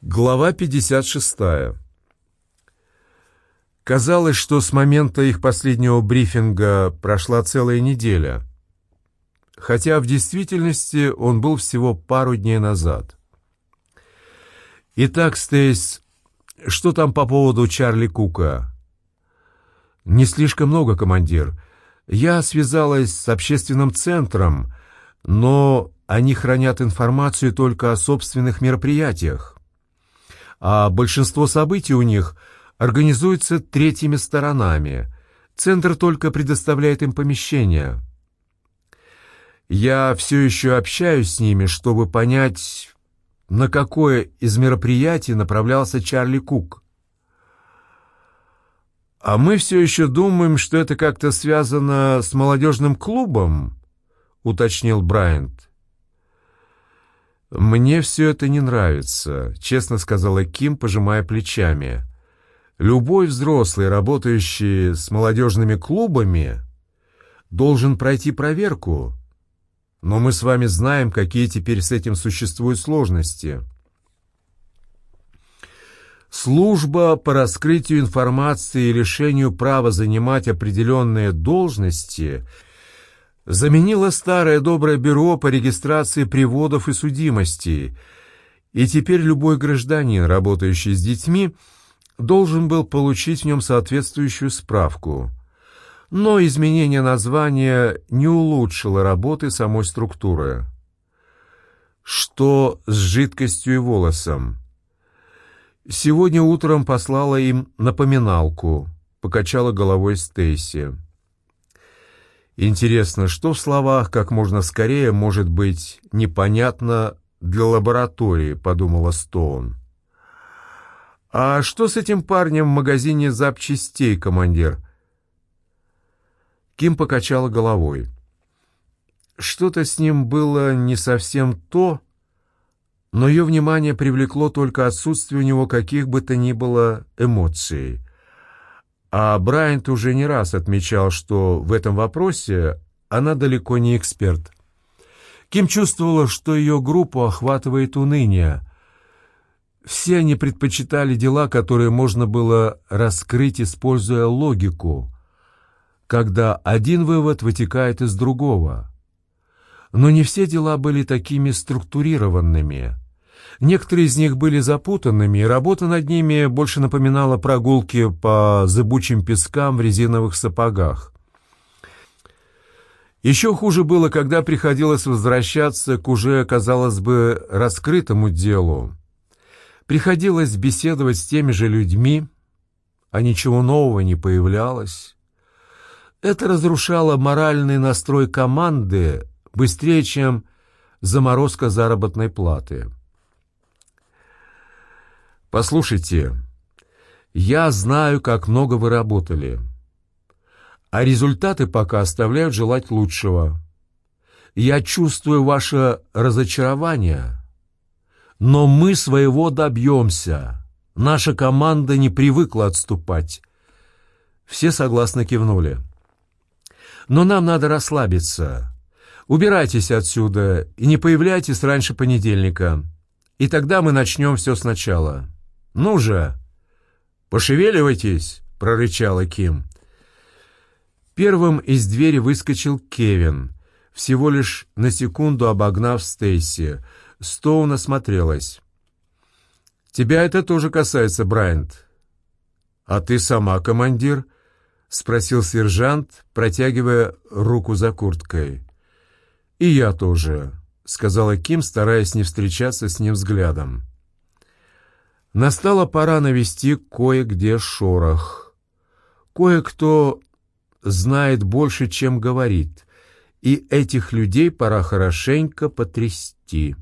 Глава 56. Казалось, что с момента их последнего брифинга прошла целая неделя, хотя в действительности он был всего пару дней назад. Итак, Стейс, что там по поводу Чарли Кука? Не слишком много, командир. Я связалась с общественным центром, но они хранят информацию только о собственных мероприятиях а большинство событий у них организуется третьими сторонами. Центр только предоставляет им помещение. Я все еще общаюсь с ними, чтобы понять, на какое из мероприятий направлялся Чарли Кук. «А мы все еще думаем, что это как-то связано с молодежным клубом», — уточнил Брайант. «Мне все это не нравится», — честно сказала Ким, пожимая плечами. «Любой взрослый, работающий с молодежными клубами, должен пройти проверку. Но мы с вами знаем, какие теперь с этим существуют сложности». Служба по раскрытию информации и решению права занимать определенные должности — заменила старое доброе бюро по регистрации приводов и судимостей, и теперь любой гражданин, работающий с детьми, должен был получить в нем соответствующую справку. Но изменение названия не улучшило работы самой структуры. Что с жидкостью и волосом? Сегодня утром послала им напоминалку, покачала головой Стейси. Интересно, что в словах как можно скорее может быть непонятно для лаборатории, подумала Стоун. А что с этим парнем в магазине запчастей, командир? Ким покачала головой. Что-то с ним было не совсем то, но ее внимание привлекло только отсутствие у него каких бы то ни было эмоций. А Брайант уже не раз отмечал, что в этом вопросе она далеко не эксперт. Ким чувствовала, что ее группу охватывает уныние. Все они предпочитали дела, которые можно было раскрыть, используя логику, когда один вывод вытекает из другого. Но не все дела были такими структурированными – Некоторые из них были запутанными, и работа над ними больше напоминала прогулки по зыбучим пескам в резиновых сапогах. Еще хуже было, когда приходилось возвращаться к уже, казалось бы, раскрытому делу. Приходилось беседовать с теми же людьми, а ничего нового не появлялось. Это разрушало моральный настрой команды быстрее, чем заморозка заработной платы. «Послушайте, я знаю, как много вы работали, а результаты пока оставляют желать лучшего. Я чувствую ваше разочарование, но мы своего добьемся. Наша команда не привыкла отступать». Все согласно кивнули. «Но нам надо расслабиться. Убирайтесь отсюда и не появляйтесь раньше понедельника, и тогда мы начнем все сначала». «Ну же! Пошевеливайтесь!» — прорычала Ким. Первым из двери выскочил Кевин, всего лишь на секунду обогнав Стейси. Стоун осмотрелась. «Тебя это тоже касается, Брайант». «А ты сама, командир?» — спросил сержант, протягивая руку за курткой. «И я тоже», — сказала Ким, стараясь не встречаться с ним взглядом. Настала пора навести кое-где шорох. Кое-кто знает больше, чем говорит, и этих людей пора хорошенько потрясти.